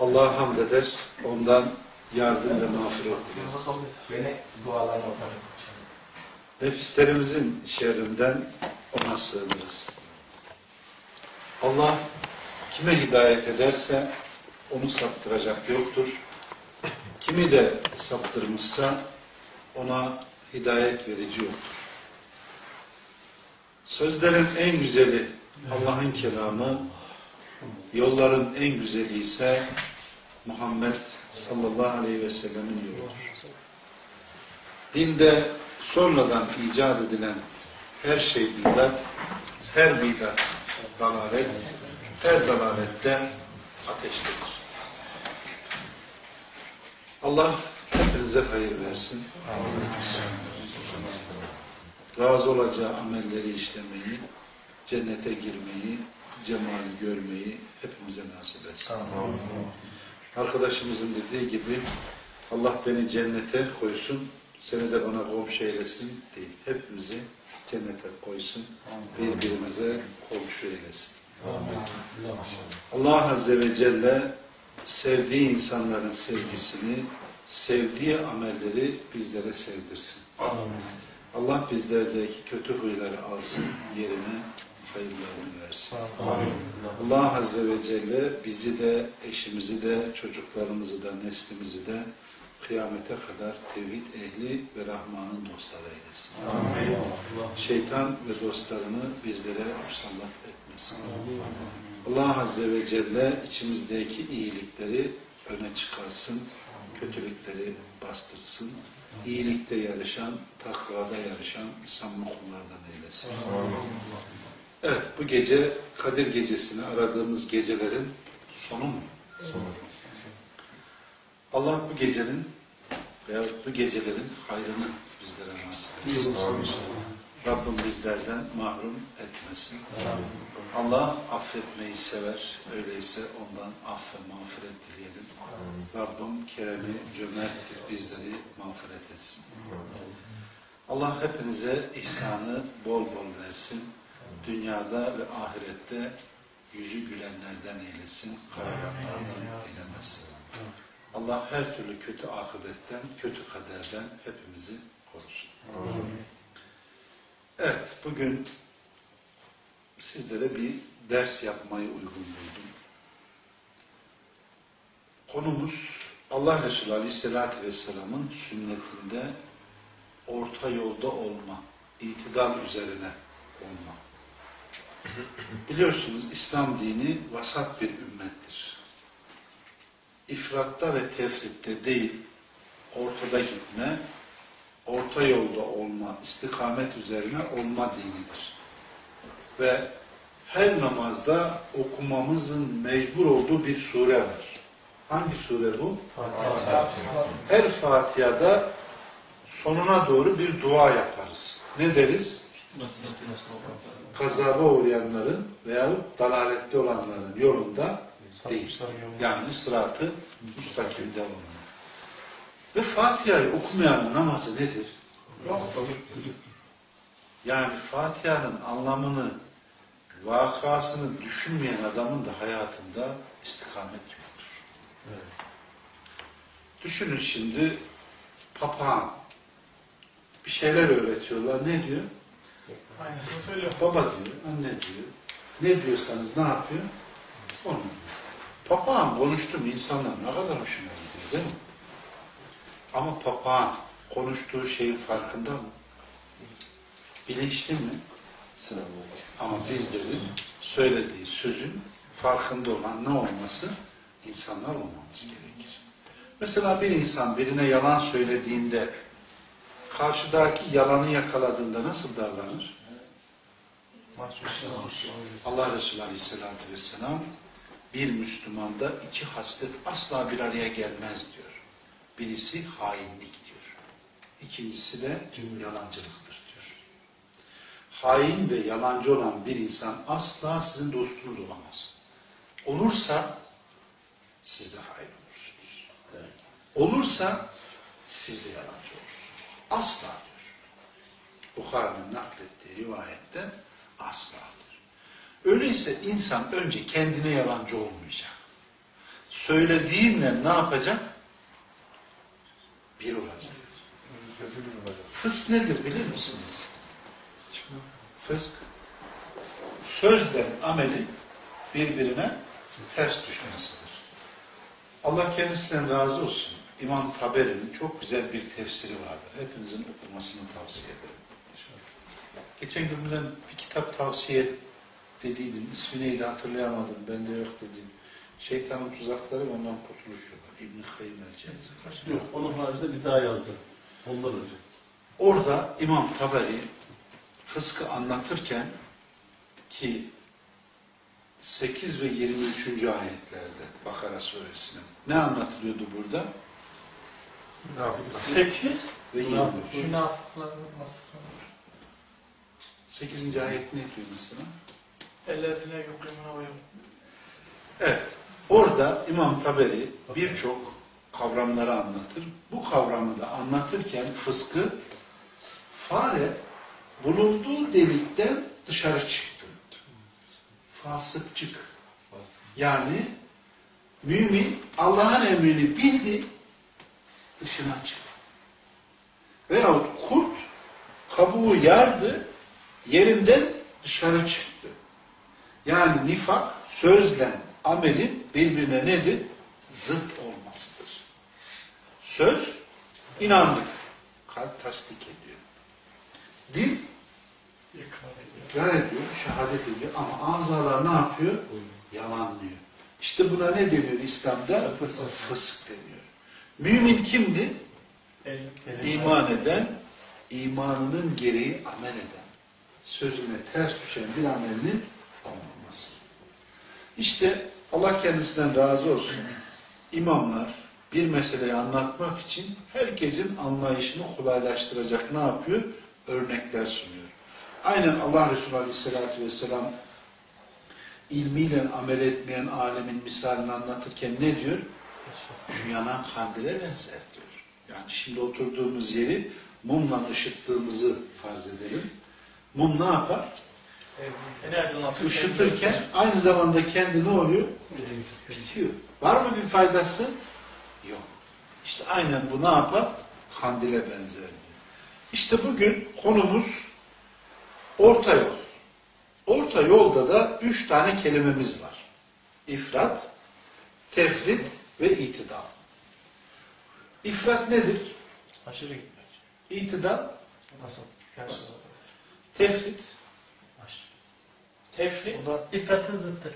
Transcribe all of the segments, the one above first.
Allah'a hamd eder, ondan yardım ve mağfiret dileriz. Beni dualarına Nefislerimizin şerrinden ona sığınırız. Allah kime hidayet ederse onu saptıracak yoktur. Kimi de saptırmışsa ona hidayet verici yoktur. Sözlerin en güzeli Allah'ın kelamı, yolların en güzeli ise Muhammed sallallahu aleyhi ve sellemin yoludur. Dinde sonradan icat edilen her şey bidat, her bidat dalalet, her dalalette ateştedir. Allah hepinize hayır versin. Razı olacağı amelleri işlemeyi, cennete girmeyi, cemali görmeyi hepimize nasip etsin. Arkadaşımızın dediği gibi Allah beni cennete koysun, seni de bana komşu eylesin değil. Hepimizi cennete koysun, birbirimize komşu eylesin. Allah Azze ve Celle sevdiği insanların sevgisini, sevdiği amelleri bizlere sevdirsin. Allah bizlerdeki kötü huyları alsın, yerine hayırlarını versin. Allah Azze ve Celle bizi de, eşimizi de, çocuklarımızı da, neslimizi de kıyamete kadar tevhid ehli ve Rahman'ın dostları eylesin. Şeytan ve dostlarını bizlere musallat etmesin. Allah Azze ve Celle içimizdeki iyilikleri öne çıkarsın, kötülükleri bastırsın, iyilikte yarışan, takvada yarışan samimi kullardan eylesin. Evet, bu gece Kadir Gecesi'ni aradığımız gecelerin sonu mu? Allah bu gecenin veya bu gecelerin hayrını bizlere nasip etsin. Rabbim bizlerden mahrum etmesin. Allah affetmeyi sever. Öyleyse ondan aff ve mağfiret dileyelim. Rabbim keremi, cömerttir. Bizleri mağfiret etsin. Allah hepinize ihsanı bol bol versin. Dünyada ve ahirette yüzü gülenlerden eylesin. Karayanlardan eylemesin. Allah her türlü kötü akıbetten, kötü kaderden hepimizi korusun. Evet, bugün sizlere bir ders yapmayı uygun buldum. Konumuz Allah Resulü Aleyhisselatü Vesselam'ın sünnetinde orta yolda olma, itidal üzerine olma. Biliyorsunuz İslam dini vasat bir ümmettir. İfratta ve tefritte değil, ortada gitme, orta yolda olma, istikamet üzerine olma dinidir. Ve her namazda okumamızın mecbur olduğu bir sure var. Hangi sure bu? Her Fatiha'da sonuna doğru bir dua yaparız. Ne deriz? Kazaba uğrayanların veyahut dalalette olanların yolunda değil. Yani sıratı müstakimde olmalı. Ve Fatiha'yı okumayanın namazı nedir? Yani Fatiha'nın anlamını, vakasını düşünmeyen adamın da hayatında istikamet yoktur. Düşünün şimdi papağan bir şeyler öğretiyorlar. Ne diyor? Aynısını söylüyor. Baba diyor, anne diyor. Ne diyorsanız ne yapıyor? Onu. Papağan konuştum insanlar ne kadar hoşuna gidiyor değil mi? Ama papağan konuştuğu şeyin farkında mı? Bilinçli mi? Ama bizlerin söylediği sözün farkında olan ne olması? insanlar olmamız gerekir. Mesela bir insan birine yalan söylediğinde karşıdaki yalanı yakaladığında nasıl davranır? Allah Resulü Aleyhisselatü Vesselam bir Müslümanda iki haslet asla bir araya gelmez diyor. Birisi hainlik diyor. İkincisi de yalancılıktır diyor. Hain ve yalancı olan bir insan asla sizin dostunuz olamaz. Olursa siz de hain olursunuz. Olursa siz de yalancı. Asla diyor. Bukhari'nin naklettiği rivayette asla diyor. Öyleyse insan önce kendine yalancı olmayacak. söylediğinle ne yapacak? Bir olacak. Fısk nedir bilir misiniz? Fısk sözden ameli birbirine ters düşmesidir. Allah kendisinden razı olsun. İmam Taberi'nin çok güzel bir tefsiri vardır. Hepinizin okumasını tavsiye ederim. Geçen gün bilen bir kitap tavsiye dediydim. İsmi neydi hatırlayamadım. Bende yok dediğim. Şeytanın tuzakları ondan kurtuluş yolu. İbn-i Kayyum el Yok, onun haricinde bir daha yazdı. Ondan önce. Orada İmam Taberi fıskı anlatırken ki 8 ve 23. ayetlerde Bakara suresinin ne anlatılıyordu burada? 8 Ve 23. münafıkların vasıflanır. 8. ayet ne diyor mesela? Ellezine yukrimuna ve Evet. Orada İmam Taberi birçok kavramları anlatır. Bu kavramı da anlatırken fıskı fare bulunduğu delikten dışarı çıktı. Fasıkçık. Yani mümin Allah'ın emrini bildi, dışına çıktı. Veyahut kurt kabuğu yardı, yerinden dışarı çıktı. Yani nifak sözle amelin birbirine nedir? Zıt olmasıdır. Söz inandık. Kalp tasdik ediyor. Dil ikrar ediyor, şehadet ediyor ama azalar ne yapıyor? Yalanlıyor. İşte buna ne deniyor İslam'da? Fısk deniyor. Mümin kimdi? İman eden, imanının gereği amel eden, sözüne ters düşen bir amelinin olmaması. İşte Allah kendisinden razı olsun. İmamlar bir meseleyi anlatmak için herkesin anlayışını kolaylaştıracak ne yapıyor? Örnekler sunuyor. Aynen Allah Resulü Aleyhisselatü Vesselam ilmiyle amel etmeyen alemin misalini anlatırken ne diyor? Yanan kandile benzer diyor. Yani şimdi oturduğumuz yeri mumla ışıttığımızı farz edelim. Mum ne yapar? Işıtırken aynı zamanda kendi ne oluyor? Bitiyor. Var mı bir faydası? Yok. İşte aynen bu ne yapar? Kandile benzer. İşte bugün konumuz orta yol. Orta yolda da üç tane kelimemiz var. İfrat, tefrit ve itidal. İfrat nedir? Aşırı gitmek. İtidal, Nasıl? tefrit. O da İffetin zıttı.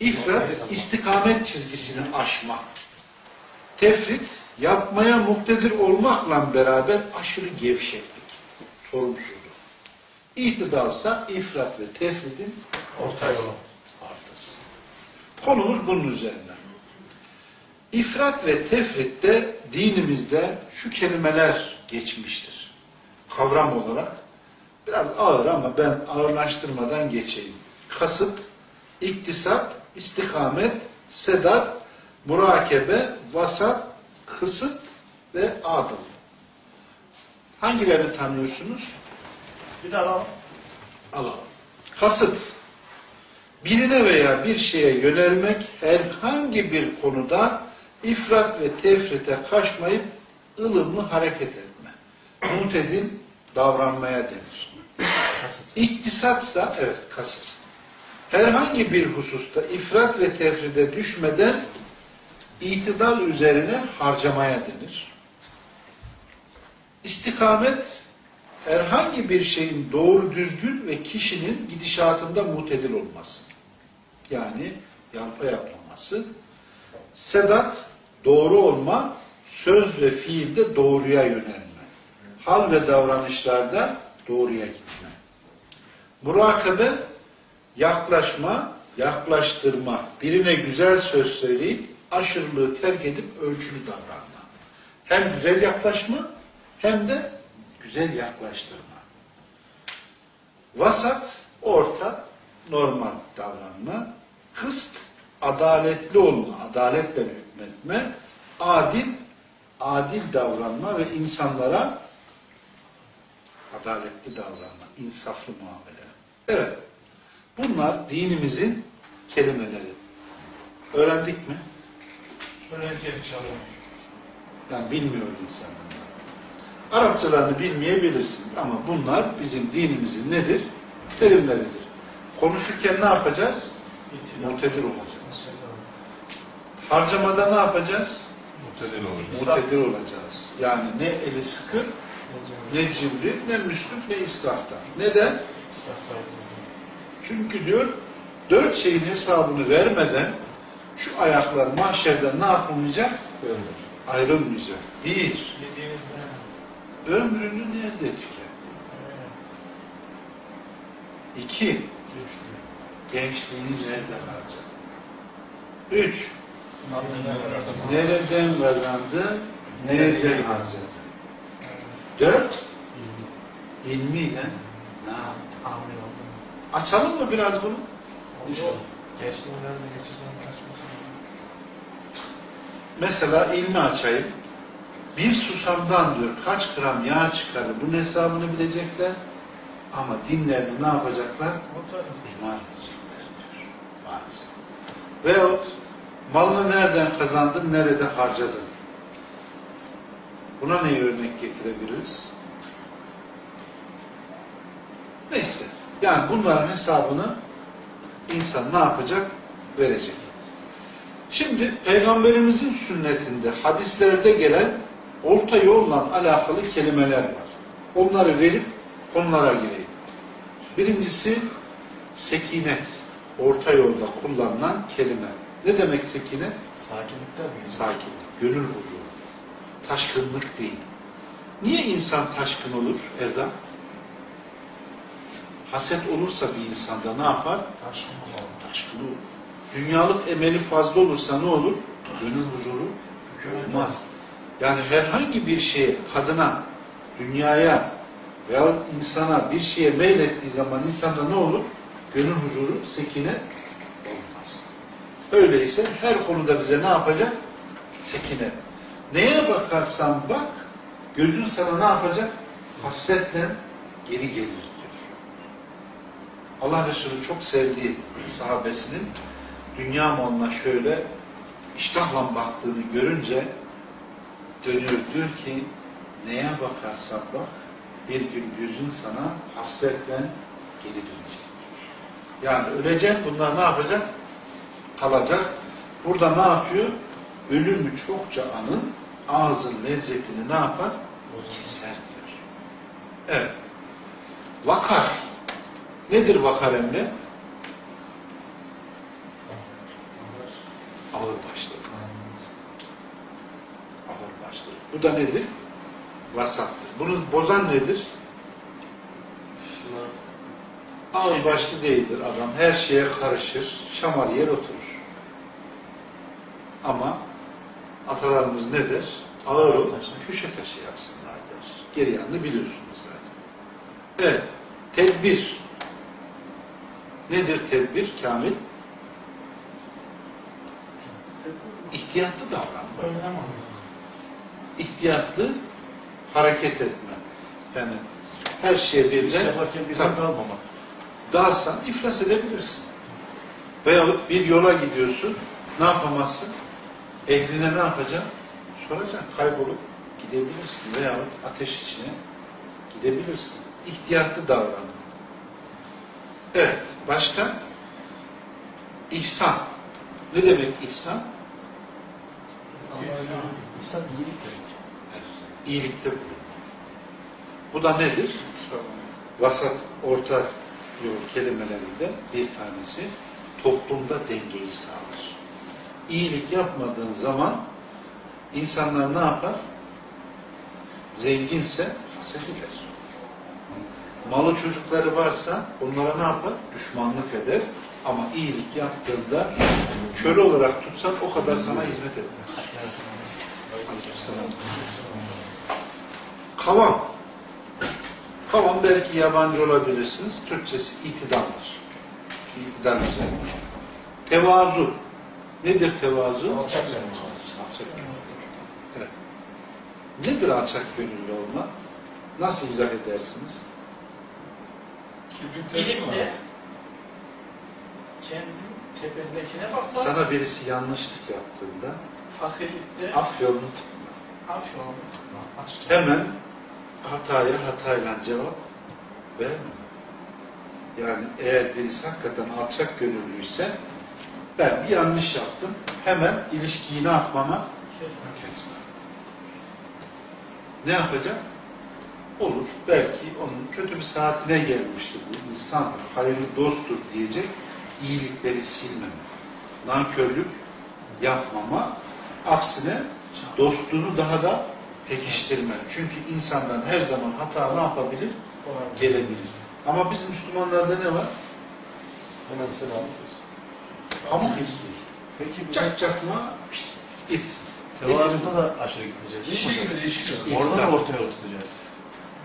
İfrat, istikamet çizgisini aşma. Tefrit, yapmaya muktedir olmakla beraber aşırı gevşeklik, sorumsuzluk. İtidalsa ifrat ve tefritin Orta yolu. artısı. Konumuz bunun üzerine. İfrat ve tefritte dinimizde şu kelimeler geçmiştir. Kavram olarak biraz ağır ama ben ağırlaştırmadan geçeyim. Kasıt, iktisat, istikamet, sedat, murakebe, vasat, kısıt ve adıl. Hangilerini tanıyorsunuz? Bir de alalım. alalım. Kasıt, birine veya bir şeye yönelmek herhangi bir konuda ifrat ve tefrite kaçmayıp ılımlı hareket etme. Mutedil davranmaya denir. İktisatsa, evet kasıt. Herhangi bir hususta ifrat ve tefride düşmeden itidal üzerine harcamaya denir. İstikamet, herhangi bir şeyin doğru düzgün ve kişinin gidişatında mutedil olması. Yani yalpa yapmaması. Sedat, doğru olma, söz ve fiilde doğruya yönelme. Hal ve davranışlarda doğruya gitme. Murakabe, yaklaşma, yaklaştırma. Birine güzel söz söyleyip aşırılığı terk edip ölçülü davranma. Hem güzel yaklaşma hem de güzel yaklaştırma. Vasat, orta, normal davranma. Kıst, adaletli olma, adaletle hükmetme. Adil, adil davranma ve insanlara adaletli davranma, insaflı muamele. Evet, bunlar dinimizin kelimeleri. Öğrendik mi? Öğrenci çalıyor. Yani bilmiyordun sen bunları. Arapçalarını bilmeyebilirsiniz ama bunlar bizim dinimizin nedir? Terimleridir. Konuşurken ne yapacağız? Mutedir olacağız. Harcamada ne yapacağız? Muhtedil olur. Mutedir olacağız. Yani ne eli sıkır, ne cimri, ne müsrif, ne israfta. Neden? Çünkü diyor, dört şeyin hesabını vermeden şu ayaklar mahşerde ne yapılmayacak? Ayrılmayacak. Bir, ömrünü nerede tüketti? İki, gençliğini nerede harcadı? Üç, nereden kazandı, nereden harcadı? Dört, ilmiyle ne yaptı? Amin oldu. Açalım mı biraz bunu? Mesela ilmi açayım. Bir susamdan diyor kaç gram yağ çıkarır bunun hesabını bilecekler. Ama dinlerini ne yapacaklar? İman edecekler diyor. Maalesef. Veyahut malını nereden kazandın, nerede harcadın? Buna neyi örnek getirebiliriz? Neyse. Yani bunların hesabını insan ne yapacak? Verecek. Şimdi Peygamberimizin sünnetinde, hadislerde gelen orta yolla alakalı kelimeler var. Onları verip onlara gireyim. Birincisi sekinet. Orta yolda kullanılan kelime. Ne demek sekinet? Sakinlikten mi? Sakinlik, gönül huzuru. Taşkınlık değil. Niye insan taşkın olur Erdem? Haset olursa bir insanda ne yapar? Taşkın olalım. Taşkın olur. Dünyalık emeli fazla olursa ne olur? Gönül huzuru olmaz. Yani herhangi bir şeye, kadına, dünyaya veya insana bir şeye meylettiği zaman insanda ne olur? Gönül huzuru, sekine. Öyleyse her konuda bize ne yapacak? Sekine. Neye bakarsan bak, gözün sana ne yapacak? Hasretle geri gelir diyor. Allah Resulü çok sevdiği sahabesinin dünya malına şöyle iştahla baktığını görünce dönüyor diyor ki neye bakarsan bak bir gün gözün sana hasretle geri dönecek. Yani ölecek bunlar ne yapacak? Kalacak. Burada ne yapıyor? Ölümü çokça anın ağzın lezzetini ne yapar? Keser diyor. Evet. Vakar. Nedir vakar emre? Ağır başlık. Ağır başlık. Bu da nedir? Vasattır. Bunu bozan nedir? Ağır başlı değildir adam. Her şeye karışır. Şamar yer oturur. Ama atalarımız ne der? Ağır ol, köşe taşı yapsınlar der. Geri yanını biliyorsunuz zaten. Evet. Tedbir. Nedir tedbir Kamil? İhtiyatlı davranma. İhtiyatlı hareket etme. Yani her şeye birden yaparken birden Tabii. kalmamak. dalsan iflas edebilirsin. Veyahut bir yola gidiyorsun, ne yapamazsın? Ehline ne yapacaksın? Soracaksın, kaybolup gidebilirsin. Veyahut ateş içine gidebilirsin. İhtiyatlı davran. Evet, başka? İhsan. Ne demek ihsan? İnsan iyilik demek. İyilikte bulun. Bu da nedir? Vasat, orta yol kelimelerinde bir tanesi toplumda dengeyi sağlar. İyilik yapmadığın zaman insanlar ne yapar? Zenginse haset eder. Malı çocukları varsa onlara ne yapar? Düşmanlık eder. Ama iyilik yaptığında köle olarak tutsan o kadar sana hizmet etmez. Kavam. Kavam belki yabancı olabilirsiniz. Türkçesi itidaldır. İtidal üzerine. Tevazu. Nedir tevazu? Alçak gönüllü. Evet. Nedir alçak gönüllü olma? Nasıl izah edersiniz? Kibrin tersi Bilip mi? de kendi tependekine bakmak. Sana birisi yanlışlık yaptığında Fakirlikte Afyonlu Afyon. hemen hataya hatayla cevap verme. Yani eğer birisi hakikaten alçak gönüllüyse ben bir yanlış yaptım. Hemen ilişkiyi ne yapmama? Kesme. Ne yapacak? Olur. Belki onun kötü bir saatine gelmiştir. Bu insandır. Hayırlı dosttur diyecek. iyilikleri silmeme. Nankörlük yapmama. Aksine dostluğunu daha da pekiştirme. Çünkü insandan her zaman hata ne yapabilir? Gelebilir. Ama biz Müslümanlarda ne var? Hemen selam Pamuk gibi. Peki bu Çak çakma gitsin. tevazuda da aşırı gitmeyeceğiz değil mi? göre değişiyor. Orada da ortaya oturtacağız.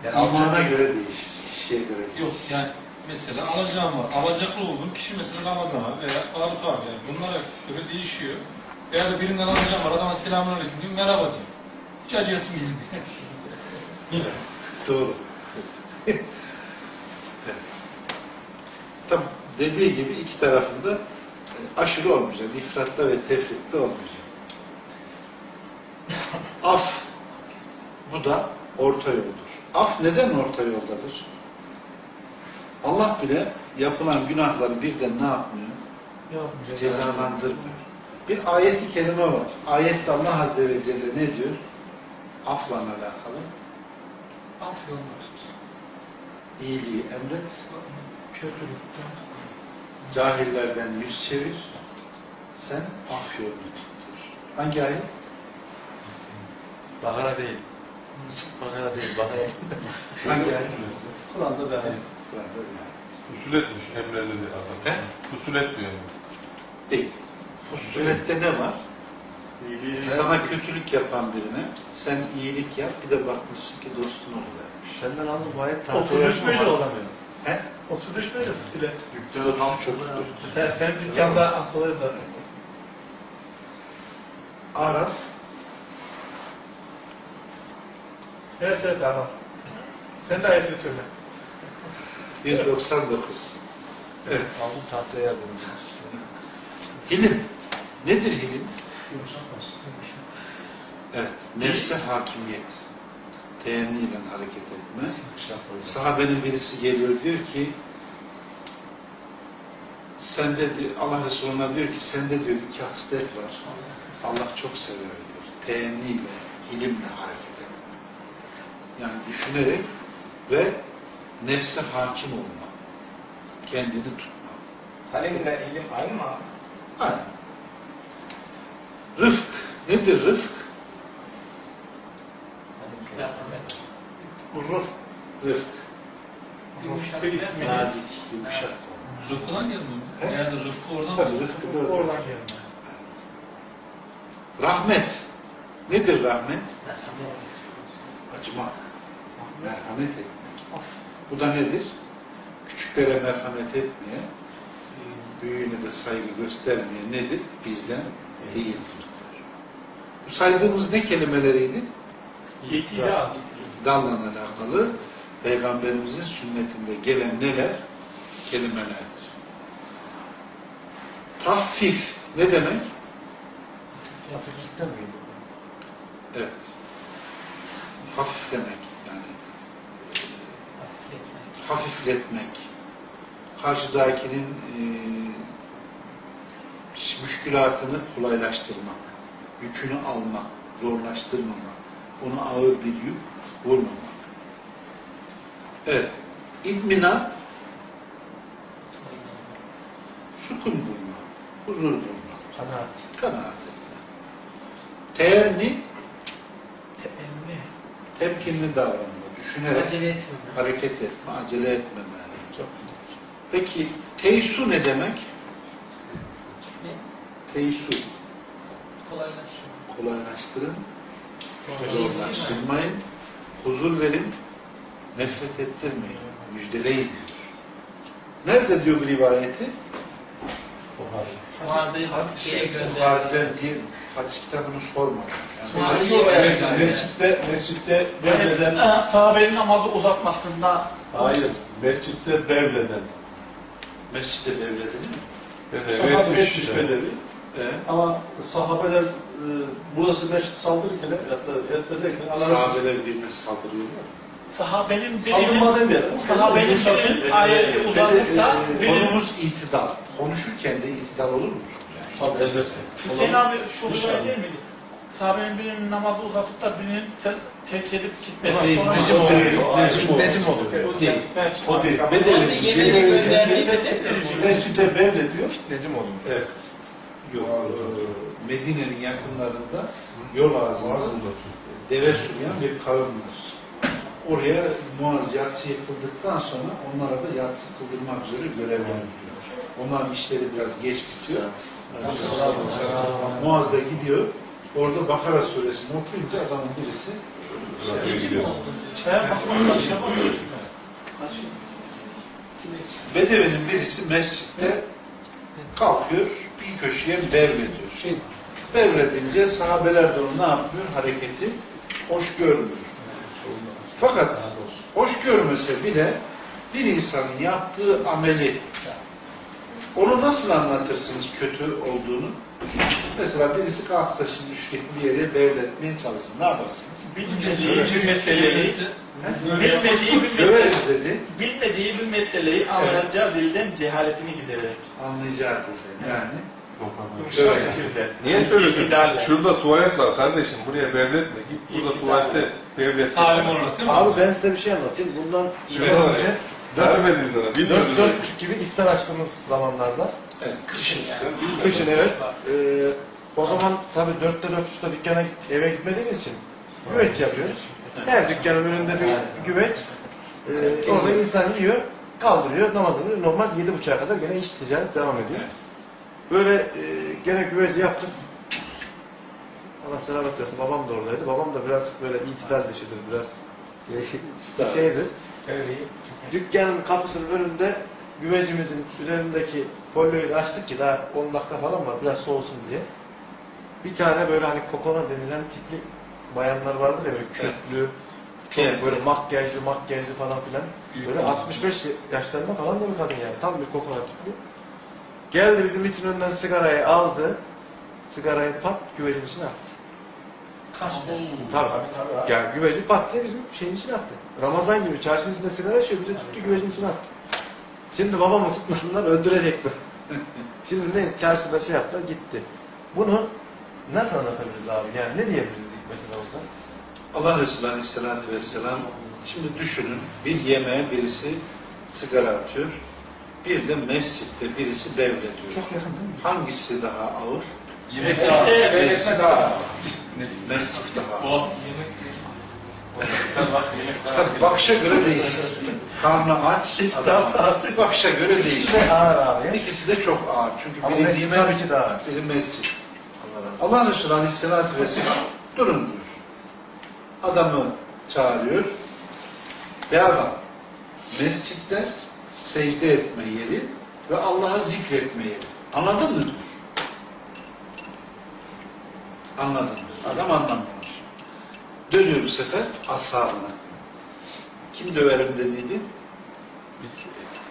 Yani alçak- göre değişir. Kişiye göre değişir. Yok yani mesela alacağım var. Alacaklı olduğum kişi mesela Ramazan abi veya Faruk abi. Yani bunlara göre değişiyor. Veya da birinden alacağım var. Adama selamun aleyküm diyeyim. Merhaba diyeyim. Hiç acıyasım gelmiyor. Doğru. evet. Tabi dediği gibi iki tarafında aşırı olmayacak. İfratta ve tefritte olmayacak. Af bu da orta yoldur. Af neden orta yoldadır? Allah bile yapılan günahları birden ne yapmıyor? Cezalandırmıyor. Bir ayet-i kerime var. Ayette Allah Azze ve Celle ne diyor? Afla alakalı. Afyon. İyiliği emret, Kötülükten. Cahillerden yüz çevir, sen af yolunu tuttur. Hangi ayet? Bakara değil. Bakara değil. Bakara. Hangi ayet? Kur'an'da da ayet. Kur'an'da bir ayet. Usul etmiş emreledi adam. He? Usul etmiyor. Değil. Fusulette ne var? Sana kötülük yapan birine sen iyilik yap, bir de bakmışsın ki dostun oluvermiş. Senden aldım bu ayet Otuz müydü o? He? 33 müydü Fütüle? Yüklü tam çoktur. Sen, sen dükkanda akıllı zaten. Araf, Evet evet tamam. Sen de ayetini söyle. 199. Evet. Aldım tahtaya yazdım. Hilim. Nedir hilim? Evet. Nefse hakimiyet. Teenniyle hareket etme. Sahabenin birisi geliyor diyor ki sende diyor, Allah Resulü'ne diyor ki sende diyor iki haslet var. Allah çok sever diyor. Teenniyle, ilimle hareket etme. Yani düşünerek ve nefse hakim olma. Kendini tutma. Halimle ilim aynı mı? Aynen. Rıfk. Nedir rıfk? Urruf. Rıfk. Bir ismi. Nazik, yumuşak. Rıfkı'dan gelmiyor mu? Yani Rıfkı oradan mı? rıfkı da orada. Oradan gelme. Rahmet. Nedir rahmet? Acımak. Merhamet etmek. Bu da nedir? Küçüklere merhamet etmeye, büyüğüne de saygı göstermeye nedir? Bizden değildir. Bu saydığımız ne kelimeleriydi? İtida. Dalla alakalı Peygamberimizin sünnetinde gelen neler? Kelimelerdir. Tahfif ne demek? Evet. Hafif demek yani. Hafifletmek. Karşıdakinin e, müşkülatını kolaylaştırmak. Yükünü almak, zorlaştırmamak. Ona ağır bir yük vurmamak. Evet. İdmina sukun bulma, huzur bulma, Kanaat. kanaat etme. Teenni Emni. temkinli davranma, düşünerek Acele etme. hareket etme, acele etmeme. Çok Peki teysu ne demek? Ne? Teysu. Kolaylaşıyor. Kolaylaştırın, zorlaştırmayın, huzur verin, nefret ettirmeyin, müjdeleyin. Nerede diyor bu rivayeti? Buhari. Gönderdi. Buhari'den diye hadis kitabını sormadım. Yani Buhari evet, yani. Mescitte, mescitte Yani bevleden... e, sahabenin namazı uzatmasında Hayır. Mescitte bevleden. Mescid-i Devlet'in mi? Dede, Sahabe Evet. Ama sahabeler e, burası meşrit saldırırken hatta etmedeyken Allah Sahabeler birbirine saldırıyorlar. Sahabenin Saldırma birinin, demeyelim. sahabenin birinin ayeti e, e, birinin Konumuz itidal. Konuşurken de itidal olur mu? Tabii elbette. Hüseyin abi şu rivayet değil miydi? Sahabenin birinin namazı uzatıp da birinin te- terk edip gitmesi. Değil, sonra- Necim olur. Necim olur. Necim olur. O değil. O değil. Göndermeyi bedevi. Mescidde devlediyor. Necim oluyor. Evet. Yok. Medine'nin yakınlarında yol ağzında deve sürüyen bir kavim var. Oraya Muaz yatsı kıldıktan sonra onlara da yatsı kıldırmak üzere görevlendiriyor. Onların işleri biraz geç bitiyor. Muaz da gidiyor. Orada Bakara suresini okuyunca adamın birisi şey. Bedevinin birisi mescitte kalkıyor, bir köşeye bevlediyor. Şey, bevledince sahabeler de onu ne yapmıyor? Hareketi hoş görmüyor. Fakat hoş görmese bile bir insanın yaptığı ameli onu nasıl anlatırsınız kötü olduğunu? Mesela birisi kalksa şimdi şuraya bir yere bevletmeye çalışsın. Ne yaparsınız? Bilmediği bir meseleyi, bilmediği bir meseleyi, dedi. bilmediği bir meseleyi anlayacağı dilden cehaletini gidererek. Anlayacağı dilden yani. Evet. Niye söylüyorsun? Şurada tuvalet var kardeşim. Buraya devletme. Git burada tuvalette devlet. Mi? Abi ben size bir şey anlatayım. Bundan Şöyle yıl var önce. Vermedim sana. Bir dört, dört, buçuk gibi iftar açtığımız zamanlarda Evet. Kışın yani. Kışın evet. Ee, o zaman tabii dörtte dört uçta dükkana git- eve gitmediğimiz için güveç yapıyoruz. Her dükkanın önünde bir güveç. Ee, orada insan yiyor, kaldırıyor, namazını. Normal yedi buçuğa kadar gene iş ticaret devam ediyor. Böyle e, gene güveci yaptık. Allah selamet versin. Babam da oradaydı. Babam da biraz böyle itidal dışıdır. Biraz şeydir. Dükkanın kapısının önünde güvecimizin üzerindeki folyoyu açtık ki daha 10 dakika falan var biraz soğusun diye. Bir tane böyle hani kokona denilen tipli bayanlar vardı ya böyle köklü, çok Evet. böyle makyajlı makyajlı falan filan. Böyle olmuş. 65 yaşlarında falan da bir kadın yani. Tam bir kokona tipli. Geldi bizim vitrin önünden sigarayı aldı. Sigarayı pat güvecin içine attı. Kaç Tabii. Yani güveci pat diye bizim şeyin içine attı. Ramazan günü çarşının içinde sigara içiyor. Bize tuttu güvecin içine attı. Şimdi babamı tutmuşlar öldürecekti. Şimdi ne çarşıda şey yaptı gitti. Bunu nasıl anlatabiliriz abi? Yani ne diyebilirdik mesela orada? Allah Resulü Aleyhisselatü Vesselam şimdi düşünün bir yemeğe birisi sigara atıyor. Bir de mescitte birisi devletiyor. Çok yakın değil mi? Hangisi daha ağır? Yemek daha. Nefis. Mescit daha ağır. O yemek. Sen bak yemek daha. Tabii bakışa göre değişir. Karnı aç, adam. Bakışa göre değişir. Ağır abi. İkisi de çok ağır. Çünkü Ama biri mescit yemek, tabii ki daha ağır. biri mescit. Allah razı olsun. Allah Resulü Aleyhisselatü Vesselam durun diyor. Adamı çağırıyor. Ve adam mescitler secde etme yeri ve Allah'a zikretme yeri. Anladın mı diyor. Anladım. Adam anlamamış. Dönüyor bu sefer ashabına. Kim döverim dediydi?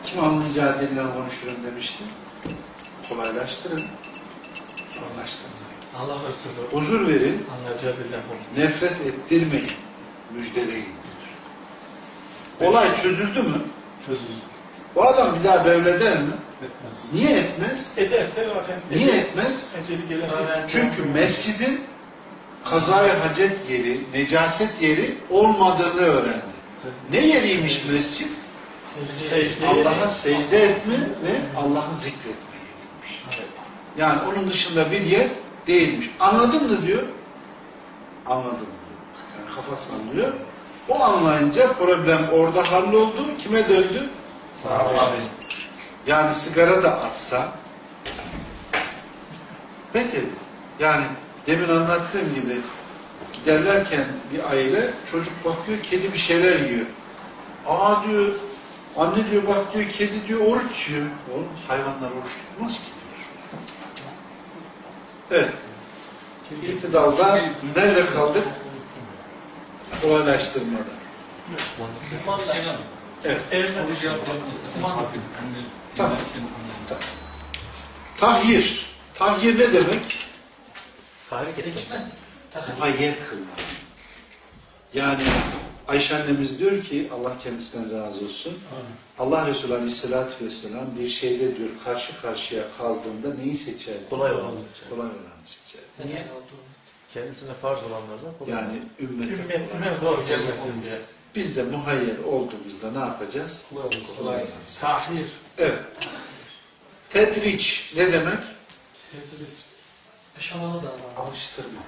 Kim anlayacağı dilinden konuşurum demişti. Kolaylaştırın. Zorlaştırın. Allah Resulü Huzur verin, anlayacağı dilden konuş. nefret ettirmeyin, müjdeleyin. Olay çözüldü mü? Çözüldü. O adam bir daha devleder mi? Etmez. Niye etmez? Ederse zaten Niye etmez? eceli gelen Çünkü mescidin kazaya hacet yeri, necaset yeri olmadığını öğrendi. Ne yeriymiş mescid? Allah'a secde etme ve Allah'ı zikretme yeriymiş. Yani onun dışında bir yer değilmiş. Anladın mı diyor? Anladım diyor. Yani kafası anlıyor. O anlayınca problem orada halloldu. Kime döndü? Sahabe. Yani sigara da atsa peki yani demin anlattığım gibi giderlerken bir aile çocuk bakıyor kedi bir şeyler yiyor. Aa diyor anne diyor bak diyor kedi diyor oruç yiyor. Oğlum hayvanlar oruç tutmaz ki diyor. Evet. İtidalda nerede kaldık? Kolaylaştırmada. Şey var. Evet. Soru cevap yapması. Tamam. Tahhir. Tahir ne demek? Tahrik etmek. Muhayyer kılma. Yani Ayşe annemiz diyor ki Allah kendisinden razı olsun. Allah Resulü Aleyhisselatü Vesselam bir şeyde diyor karşı karşıya kaldığında neyi seçer? Kolay olanı seçer. Kolay olanı seçer. Niye? Kendisine farz olanlardan kolay. Yani Ümmet, kolay. ümmet zor gelmesin diye. Biz de muhayyer olduğumuzda ne yapacağız? Tahir. Evet. Tedriç ne demek? Aşamalı da var. Alıştırma.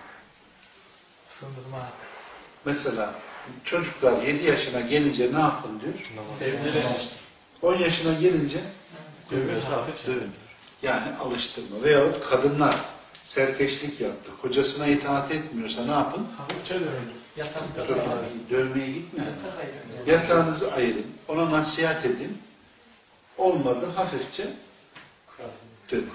Sındırma. Mesela çocuklar 7 yaşına gelince ne yapın diyor? Evlere 10 yaşına gelince dövün. yani alıştırma. Veyahut kadınlar serkeşlik yaptı. Kocasına itaat etmiyorsa ne yapın? Dövmeye gitmeyin. Yatağınızı ayırın. Ona nasihat edin. Olmadı hafifçe dönün.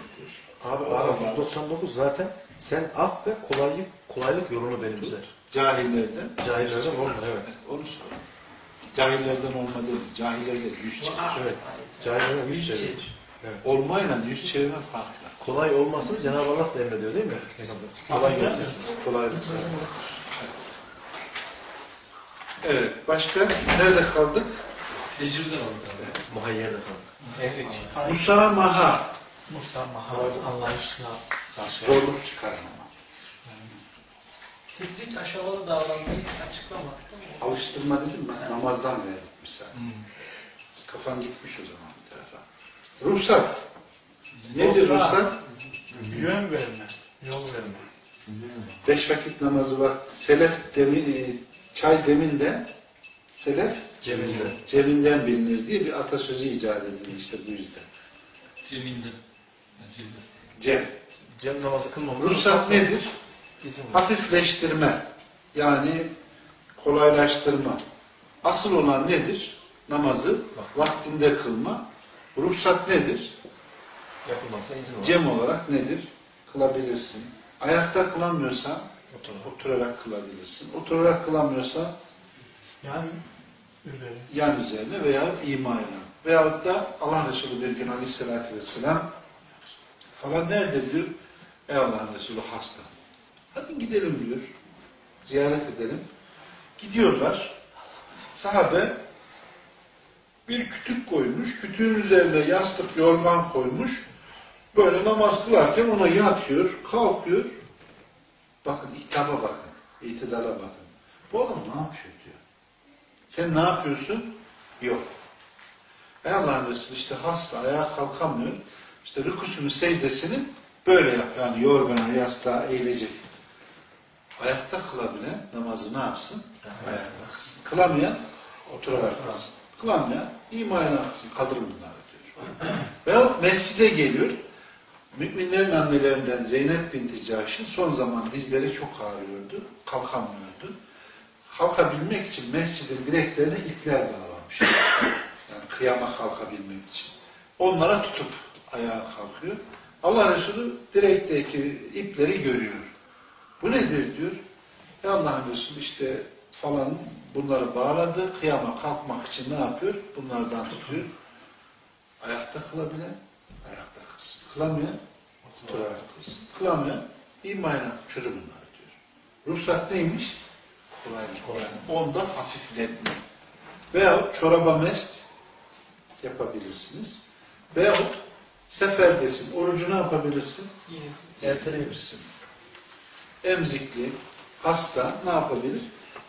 Abi Arap 199 zaten sen af ve kolaylık, kolaylık yolunu benimser. Cahillerden Cahillerden olma evet. Onu sor. Cahillerden olma değil. Cahillerden yüz çevir. Evet. Cahillerden yüz çevir. Olmayla yüz çevirme farklı. Kolay olmasını Cenab-ı Allah da emrediyor değil mi? Kolay gelsin. Kolaylık sağlar. Evet. Başka? Nerede kaldık? Tecrübe aldı. Muhayyerde kalın. Musamaha. Musamaha. Anlayışla. Zorluk çıkarmama. Tedrik aşamalı davranmayı açıklamadık değil mi? Alıştırma dedim ben. Namazdan verdik misal. Kafan gitmiş o zaman bir tarafa. Ruhsat. Nedir ruhsat? Yön verme. Yol verme. Beş vakit namazı var. Selef demi, e, çay deminde selef Cebinde. cebinden bilinir diye bir atasözü icat edildi işte bu yüzden. Ceminde. Ceminde. Cem. Cem namazı kılmamız. Ruhsat nedir? Hafifleştirme. Yani kolaylaştırma. Asıl olan nedir? Namazı vaktinde kılma. Ruhsat nedir? Yapılmazsa izin var. Cem olarak nedir? Kılabilirsin. Ayakta kılamıyorsan Oturarak. oturarak kılabilirsin. Oturarak kılamıyorsan Yani üzeri. yan üzerine veya imayla. Veyahut da Allah Resulü bir gün aleyhissalatü vesselam falan nerede diyor? Ey Allah'ın Resulü hasta. Hadi gidelim diyor. Ziyaret edelim. Gidiyorlar. Sahabe bir kütük koymuş. Kütüğün üzerine yastık yorgan koymuş. Böyle namaz kılarken ona yatıyor, kalkıyor. Bakın hitaba bakın. itidala bakın. Bu adam ne yapıyor diyor. Sen ne yapıyorsun? Yok. Ey Allah'ın Resulü işte hasta, ayağa kalkamıyor. İşte rükusunu, secdesini böyle yap. Yani yorgana, yastığa eğilecek. Ayakta kılabilen namazı ne yapsın? Ayakta kılsın. Kılamayan oturarak kılsın. Kılamayan imayla kılsın. Kadın bunları diyor. Veyahut mescide geliyor. Müminlerin annelerinden Zeynep binti Cahş'ın son zaman dizleri çok ağrıyordu. Kalkamıyordu. Kalkabilmek için mescidin direklerine ipler bağlamış. Yani kıyama kalkabilmek için. Onlara tutup ayağa kalkıyor. Allah Resulü direkteki ipleri görüyor. Bu nedir diyor. Ya Allah'ın Resulü işte falan bunları bağladı. Kıyama kalkmak için ne yapıyor? Bunlardan tutuyor. Ayakta kılabilen. Kılamayan oturarak kılsın. Kılamayan imayla çözüm bunları diyor. Ruhsat neymiş? Kolaylık. Kolaylık. Onda hafifletme. Veyahut çoraba mest yapabilirsiniz. Veyahut seferdesin. Orucu ne yapabilirsin? Erteleyebilirsin. Emzikli, hasta ne yapabilir?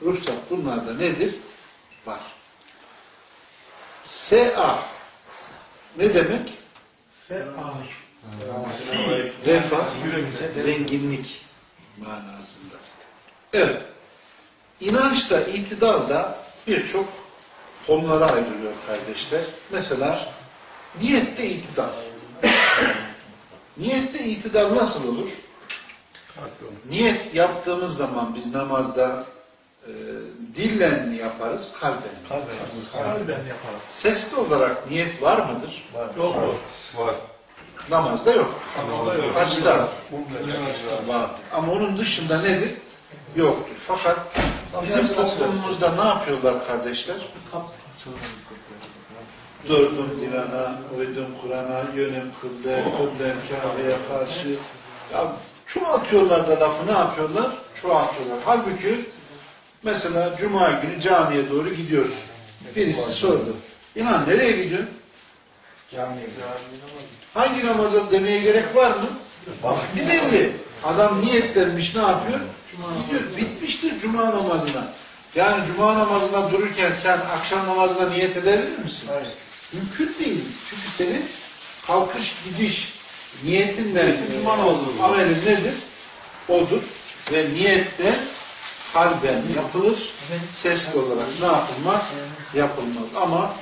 Ruhsat bunlarda nedir? Var. S.A. Ne demek? Ağır. Refah, zenginlik manasında. Evet. İnançta, itidalda birçok konulara ayrılıyor kardeşler. Mesela niyette itidal. niyette itidal nasıl olur? Niyet yaptığımız zaman biz namazda e, dille mi yaparız, kalben mi? Kalben yaparız. Sesli olarak niyet var mıdır? Yok yok. Var. Yok. Namazda yok. Hacda vardır. Ama onun dışında nedir? Yoktur. Fakat bizim toplumumuzda ne yapıyorlar kardeşler? Durdum divana, uydum Kur'an'a, yönüm kıble, kıblem Kabe'ye karşı. Ya çoğaltıyorlar da lafı ne yapıyorlar? Çoğaltıyorlar. Halbuki mesela Cuma günü camiye doğru gidiyoruz. Birisi sordu. İnan nereye gidiyorsun? Hangi namaza demeye gerek var mı? Vakti belli. Adam niyetlenmiş ne yapıyor? Gidiyor. Bitmiştir cuma namazına. Yani cuma namazına dururken sen akşam namazına niyet edebilir misin? Hayır. Mümkün değil. Çünkü senin kalkış gidiş niyetinle cuma namazının ameli nedir? Odur. Ve niyette kalben yapılır. Sesli olarak ne yapılmaz? Yapılmaz. Ama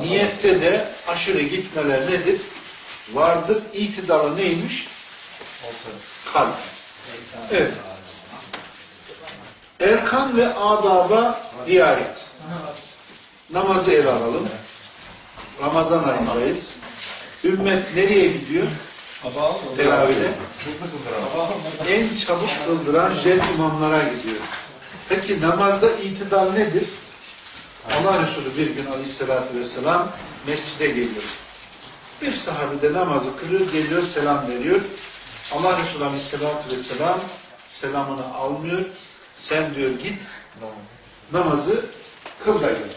niyette de aşırı gitmeler nedir? Vardır. İtidalı neymiş? Kalp. Evet. Erkan ve adaba riayet. Namazı ele alalım. Ramazan ayındayız. Ümmet nereye gidiyor? Teravide. En çabuk kıldıran jet imamlara gidiyor. Peki namazda itidal nedir? Allah Resulü bir gün aleyhissalatü vesselam mescide geliyor. Bir sahabe de namazı kılıyor, geliyor, selam veriyor. Allah Resulü aleyhissalatü vesselam selamını almıyor. Sen diyor git namazı kıl da gel.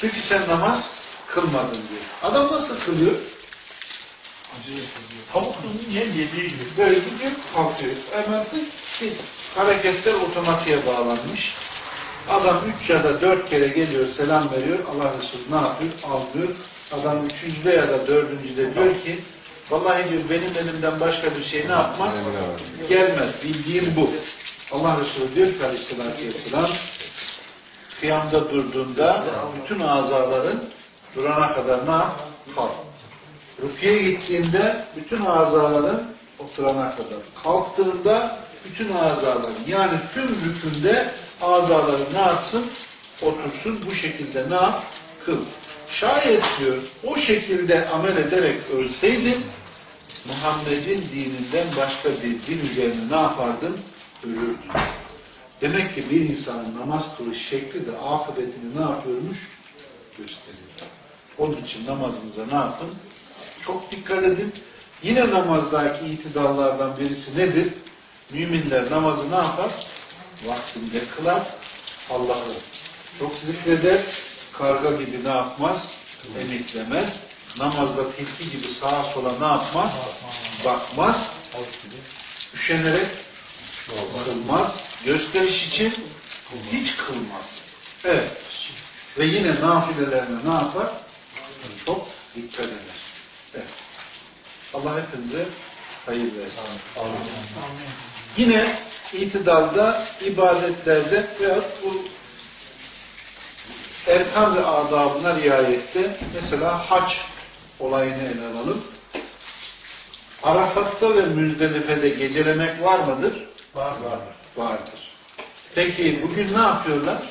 Çünkü sen namaz kılmadın diyor. Adam nasıl kılıyor? Tavukluğun niye yediği gibi. Böyle gidiyor, kalkıyor. Hemen tık, tık. hareketler otomatiğe bağlanmış. Adam üç ya da dört kere geliyor, selam veriyor. Allah Resulü ne yapıyor? Almıyor. Adam üçüncüde ya da dördüncüde diyor ki vallahi diyor benim elimden başka bir şey ne yapmaz? Gelmez. Bildiğim bu. Allah Resulü diyor ki aleyhissalatü vesselam kıyamda durduğunda bütün azaların durana kadar ne yap? Kalk. Rüküye gittiğinde bütün azaların oturana kadar. Kalktığında bütün azaların yani tüm rükünde azaları ne yapsın? Otursun. Bu şekilde ne yap? Kıl. Şayet diyor o şekilde amel ederek ölseydin Muhammed'in dininden başka bir din üzerine ne yapardın? Ölürdün. Demek ki bir insanın namaz kılış şekli de akıbetini ne yapıyormuş? Gösteriyor. Onun için namazınıza ne yapın? Çok dikkat edin. Yine namazdaki itidallardan birisi nedir? Müminler namazı ne yapar? Vaktinde kılar. Allah'ı çok zikreder. Karga gibi ne yapmaz? Emiklemez. Namazda tilki gibi sağa sola ne yapmaz? Bakmaz. Üşenerek kılmaz. Gösteriş için hiç kılmaz. Evet. Ve yine nafilelerine ne yapar? Çok dikkat eder. Evet. Allah hepinize hayır versin. Yine itidalda, ibadetlerde veya bu erkan ve adabına riayette mesela hac olayını ele alalım. Arafat'ta ve Müzdelife'de gecelemek var mıdır? Var var. Vardır. Peki bugün ne yapıyorlar?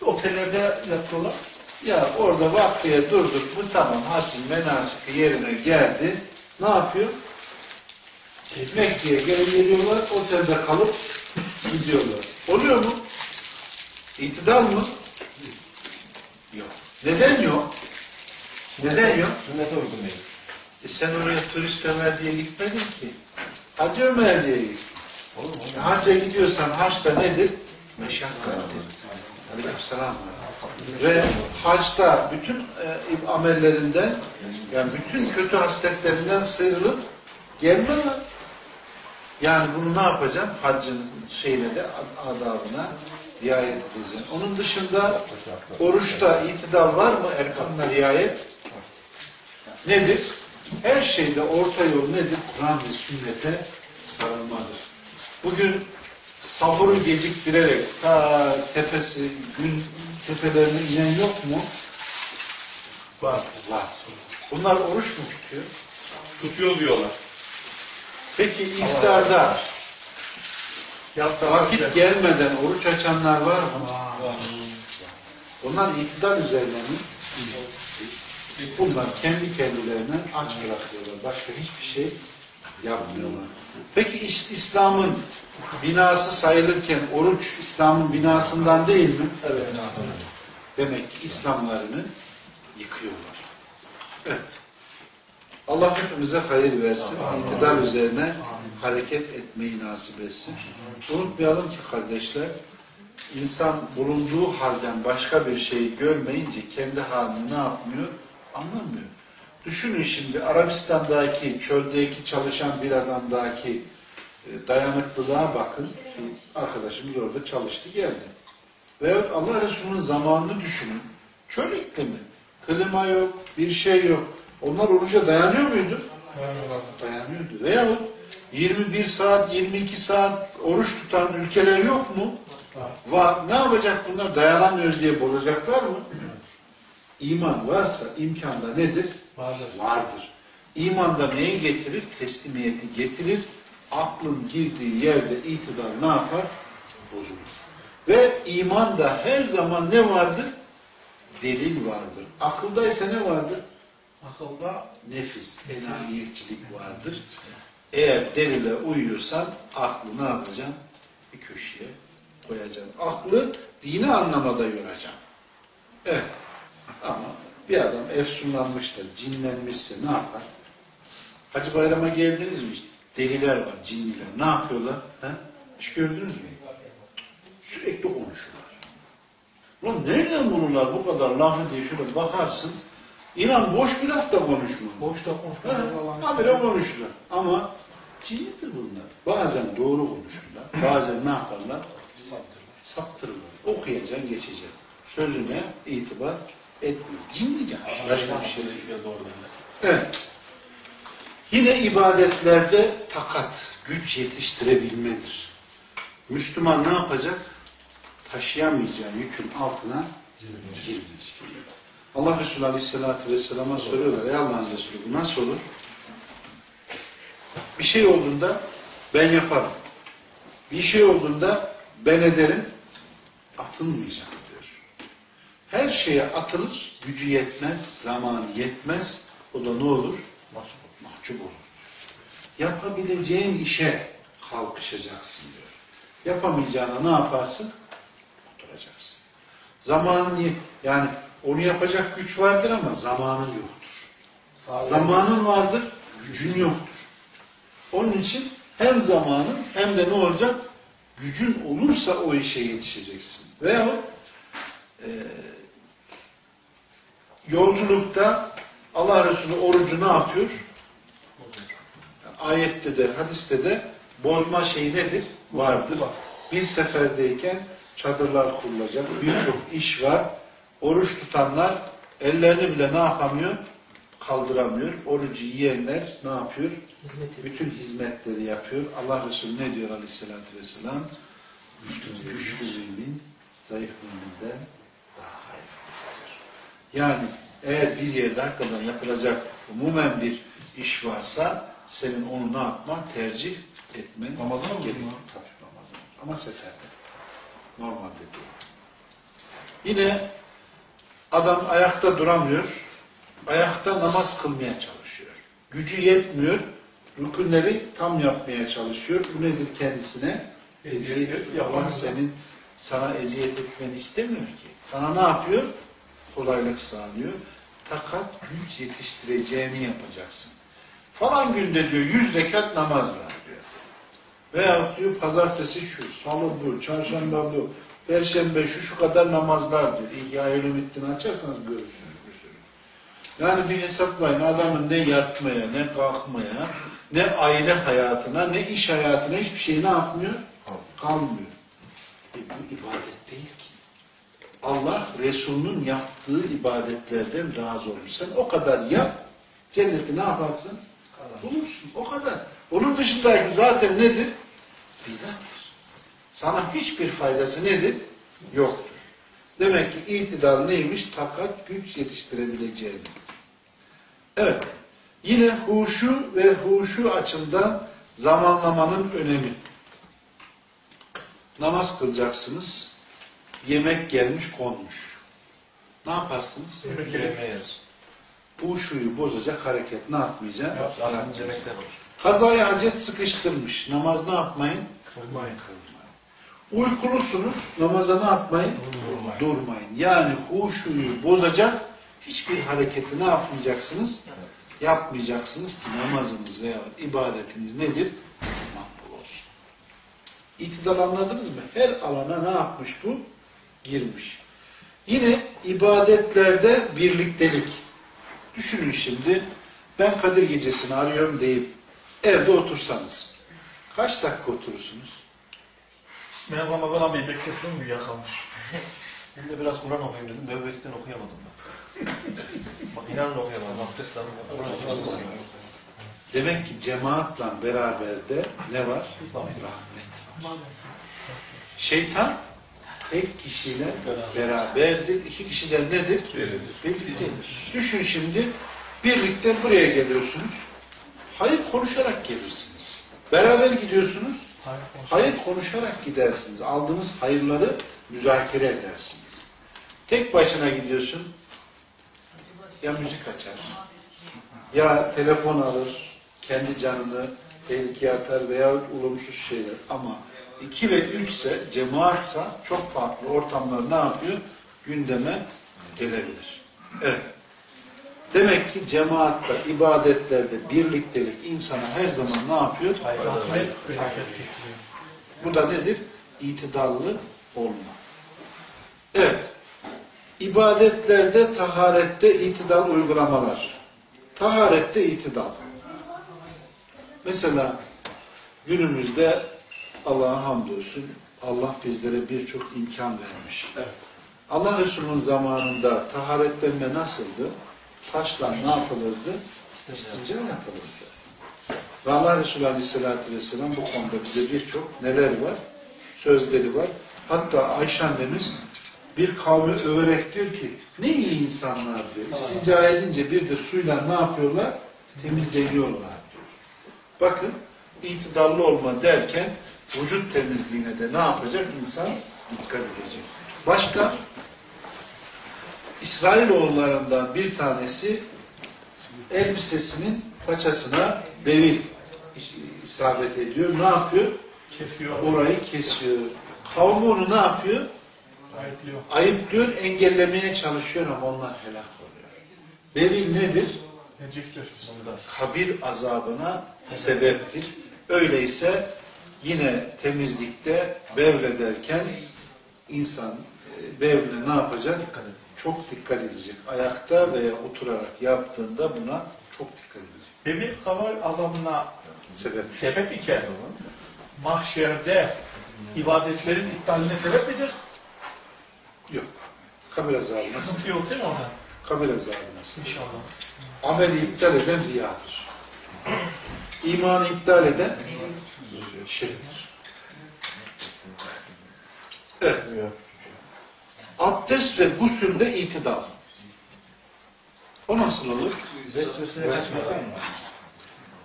Otellerde yatıyorlar. Ya orada vaktiye durduk bu tamam hacın menasiki yerine geldi. Ne yapıyor? Mekke'ye geri geliyorlar, otelde kalıp gidiyorlar. Oluyor mu? İtidal mı? Yok. Neden yok? Neden yok? Sünnete uygun değil. E sen oraya turist Ömer diye gitmedin ki. Hacı Ömer diye git. Mu? E, Hacca gidiyorsan haçta nedir? Meşakkattir. Aleykümselam. Ve haçta bütün e, amellerinden yani bütün kötü hasletlerinden sıyrılıp gelme. Yani bunu ne yapacaksın? Haccın şeyine de adabına riayet edeceksin. Onun dışında oruçta itidal var mı? Erkanına riayet nedir? Her şeyde orta yol nedir? Kur'an ve sünnete sarılmadır. Bugün sahuru geciktirerek ta tepesi, gün tepelerine inen yok mu? Var. Var. Bunlar oruç mu tutuyor? Tutuyor diyorlar. Peki iftarda vakit gelmeden oruç açanlar var mı? Bunlar iktidar üzerine mi? Bunlar kendi kendilerine aç bırakıyorlar. Başka hiçbir şey Yapmıyorlar. Peki İs- İslam'ın binası sayılırken oruç İslam'ın binasından değil mi? Evet. Demek ki İslamlarını yıkıyorlar. Evet. Allah hepimize hayır versin. İktidar üzerine hareket etmeyi nasip etsin. Unutmayalım ki kardeşler, insan bulunduğu halden başka bir şeyi görmeyince kendi halini ne yapmıyor? Anlamıyor. Düşünün şimdi Arabistan'daki, çöldeki çalışan bir adamdaki e, dayanıklılığa bakın. Arkadaşımız orada çalıştı geldi. Veyahut Allah Resulü'nün zamanını düşünün. Çöl iklimi. Klima yok, bir şey yok. Onlar oruca dayanıyor muydu? Dayanıyordu. Veyahut 21 saat, 22 saat oruç tutan ülkeler yok mu? Var. Ne yapacak bunlar? Dayanamıyoruz diye bozacaklar mı? İman varsa imkanda nedir? Vardır. Vardır. İmanda neyi getirir? Teslimiyeti getirir. Aklın girdiği yerde itidal ne yapar? Bozulur. Ve imanda her zaman ne vardır? Delil vardır. Akılda ise ne vardır? Akılda nefis, enaniyetçilik vardır. Eğer delile uyuyorsan aklı ne yapacaksın? Bir köşeye koyacaksın. Aklı dini anlamada yoracaksın. Evet. Ama bir adam efsunlanmıştır, cinlenmişse ne yapar? Hacı bayrama geldiniz mi? Deliler var, cinliler. Ne yapıyorlar? He? Hiç gördünüz mü? Sürekli konuşuyorlar. Lan nereden bulurlar bu kadar lafı diye şöyle bakarsın. İnan boş bir laf da konuşma. Boş da konuşmalar. Habire konuşurlar. Ama cinlidir bunlar. Bazen doğru konuşurlar. Bazen ne yaparlar? Saptırırlar. Okuyacaksın, geçeceksin. Sözüne itibar etmiyor. Cinli yani. Başka bir şey değil. Evet. Yine ibadetlerde takat, güç yetiştirebilmedir. Müslüman ne yapacak? Taşıyamayacağı yükün altına girmeyecek. Allah Resulü Aleyhisselatü Vesselam'a soruyorlar. Ey Allah'ın Resulü bu nasıl olur? Bir şey olduğunda ben yaparım. Bir şey olduğunda ben ederim. Atılmayacağım. Her şeye atılır, gücü yetmez, zamanı yetmez. O da ne olur? Mahcup olur. Yapabileceğin işe kalkışacaksın diyor. Yapamayacağına ne yaparsın? Oturacaksın. Zamanın yani onu yapacak güç vardır ama zamanın yoktur. Zamanın vardır, gücün yoktur. Onun için hem zamanın hem de ne olacak? Gücün olursa o işe yetişeceksin. Veyahut e, yolculukta Allah Resulü orucu ne yapıyor? Ayette de, hadiste de bozma şeyi nedir? Vardır. Bir seferdeyken çadırlar kurulacak. Birçok iş var. Oruç tutanlar ellerini bile ne yapamıyor? Kaldıramıyor. Orucu yiyenler ne yapıyor? Hizmet Bütün hizmetleri yapıyor. Allah Resulü ne diyor aleyhissalatü vesselam? Güçlü mümin, zayıf müminden. Yani eğer bir yerde hakikaten yapılacak umumen bir iş varsa senin onu ne yapman? Tercih etmen Ramazan mı? Tabii Ramazan. Ama seferde. Normalde değil. Yine adam ayakta duramıyor. Ayakta namaz kılmaya çalışıyor. Gücü yetmiyor. Rükünleri tam yapmaya çalışıyor. Bu nedir kendisine? Eziyet. Allah senin sana eziyet etmeni istemiyor ki. Sana ne yapıyor? Kolaylık sağlıyor. Takat güç yetiştireceğini yapacaksın. Falan günde diyor yüz rekat namaz var diyor. Veyahut diyor pazartesi şu, salı bu, çarşamba bu, perşembe şu şu kadar namazlar diyor. İhya Ulumuddin açarsanız görürsünüz bir sürü. Yani bir hesaplayın adamın ne yatmaya, ne kalkmaya, ne aile hayatına, ne iş hayatına hiçbir şey ne yapmıyor? Kalmıyor. E bu ibadet değil ki. Allah Resulünün yaptığı ibadetlerden razı olur. Sen o kadar yap, cenneti ne yaparsın? Bulursun. O kadar. Onun dışındaki zaten nedir? Bidattır. Sana hiçbir faydası nedir? Yoktur. Demek ki itidal neymiş? Takat, güç yetiştirebileceğini. Evet. Yine huşu ve huşu açımdan zamanlamanın önemi. Namaz kılacaksınız. Yemek gelmiş konmuş. Ne yaparsınız? Yemek yemeye yeriz. Huşuyu bozacak hareket ne. Yemekler olur. Kazaya hacet sıkıştırmış. Namaz ne yapmayın? Kılmayın. Uykulusunuz. Namaza ne yapmayın? Durmayın. Durmayın. Yani huşuyu bozacak hiçbir hareketi ne yapmayacaksınız? Yapmayacaksınız ki namazınız veya ibadetiniz nedir? Makbul olsun. İtidal anladınız mı? Her alana ne yapmış bu? Girmiş. Yine ibadetlerde birliktelik. Düşünün şimdi ben Kadir gecesini arıyorum deyip evde otursanız. Kaç dakika oturursunuz? Ben Ramazan abi beklettim uyuyakalmış. Ben de biraz Kur'an okuyayım dedim. Nöbetten okuyamadım ben. Bak inanın okuyamadım. Abdest aldım. Demek ki cemaatla beraber ne var? Rahmet var. Şeytan tek kişiyle beraberdir. İki kişiden nedir? Birliktedir. Düşün şimdi birlikte buraya geliyorsunuz. Hayır konuşarak gelirsiniz. Beraber gidiyorsunuz. Hayır konuşarak gidersiniz. Aldığınız hayırları müzakere edersiniz. Tek başına gidiyorsun. Ya müzik açar. Ya telefon alır. Kendi canını tehlikeye atar veya olumsuz şeyler. Ama iki ve üçse cemaatsa çok farklı ortamlar ne yapıyor? Gündeme gelebilir. Evet. Demek ki cemaatta, ibadetlerde birliktelik insana her zaman ne yapıyor? Bu da nedir? İtidallı olma. Evet. İbadetlerde, taharette itidal uygulamalar. Taharette itidal. Mesela günümüzde Allah'a hamdolsun Allah bizlere birçok imkan vermiş. Allah Resulü'nün zamanında taharetlenme nasıldı? Taşla ne yapılırdı? İstinca yapılırdı. Ve Allah Resulü Aleyhisselatü Vesselam bu konuda bize birçok neler var? Sözleri var. Hatta Ayşe annemiz bir kavmi överek diyor ki ne iyi insanlar diyor. İstinca edince bir de suyla ne yapıyorlar? Temizleniyorlar diyor. Bakın itidallı olma derken vücut temizliğine de ne yapacak? İnsan dikkat edecek. Başka İsrailoğullarından bir tanesi elbisesinin paçasına bevil isabet ediyor. Ne yapıyor? Kesiyor. Orayı kesiyor. Kavmi onu ne yapıyor? Ayıplıyor. Ayıplıyor, engellemeye çalışıyor ama onlar helak oluyor. Bevil nedir? Neciktir. kabir azabına sebeptir. Öyleyse yine temizlikte bevlederken insan e, bevle ne yapacak? Çok dikkat edecek. Ayakta veya oturarak yaptığında buna çok dikkat edecek. Demir kabir azabına Sebep. sebep iken mahşerde ibadetlerin iptaline sebep midir? Yok. Kabir azabına Sıkıntı yok değil mi orada? kabir azabına sebep. İnşallah. Ameli iptal eden riyadır. İmanı iptal eden şirktir. Evet. Abdest ve gusülde itidal. O nasıl olur? Vesveseye kaçmadan mı?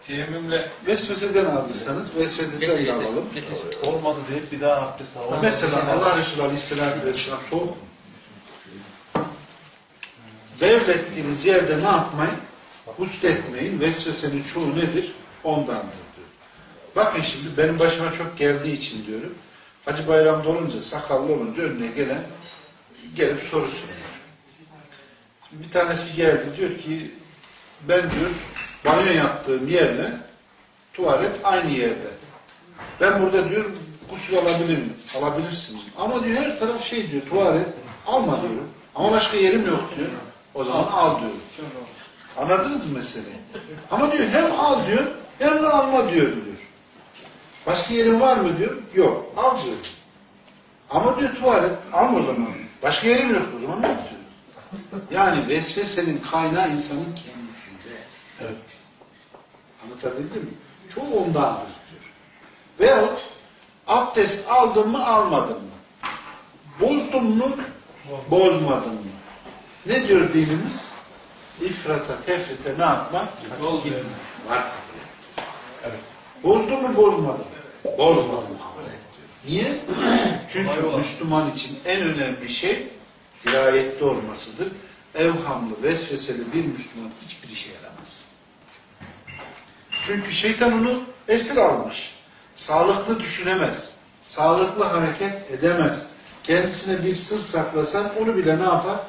Teyemmümle Vesveseden aldıysanız vesveseden de alalım. Olmadı deyip bir daha abdest al. Mesela Allah Resulü Aleyhisselatü Vesselam soğuk. Devlettiğiniz yerde ne yapmayın? Husletmeyin. Vesvesenin çoğu nedir? Ondandır diyor. Bakın şimdi benim başıma çok geldiği için diyorum. Hacı bayramda olunca, sakallı olunca önüne gelen gelip soru soruyor. Bir tanesi geldi diyor ki ben diyor banyo yaptığım yerle tuvalet aynı yerde. Ben burada diyor gusül alabilir miyim? Alabilirsiniz. Ama diyor her taraf şey diyor tuvalet alma diyor. Ama başka yerim yok diyor. O zaman al diyor. Anladınız mı meseleyi? Ama diyor hem al diyor de alma diyor diyor. Başka yerin var mı diyor. Yok. Al diyor. Ama diyor tuvalet alma o zaman. Başka yerim yok o zaman ne yapıyor? Yani vesvesenin kaynağı insanın kendisinde. Evet. Anlatabildim mi? Çoğu ondandır diyor. Veyahut abdest aldın mı almadın mı? Bozdun mu bozmadın mı? Ne diyor dinimiz? İfrata, tefrite ne yapmak? Gitme. Var. Evet. Bozdu mu bozmadı mı? Bozmadı. Niye? Çünkü. Müslüman için en önemli şey dirayetli olmasıdır. Evhamlı, vesveseli bir Müslüman hiçbir işe yaramaz. Çünkü şeytan onu esir almış. Sağlıklı düşünemez. Sağlıklı hareket edemez. Kendisine bir sır saklasan onu bile ne yapar?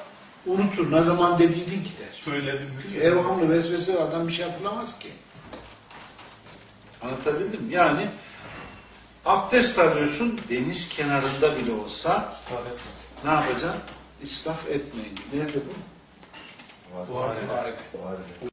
Unutur. Ne zaman dediğini gider. Söyledim. Çünkü evhamlı vesvese var, adam bir şey hatırlamaz ki. Anlatabildim mi? Yani abdest alıyorsun deniz kenarında bile olsa etme. ne yapacaksın? İsraf etmeyin. Nerede bu? Buhari. Buhari.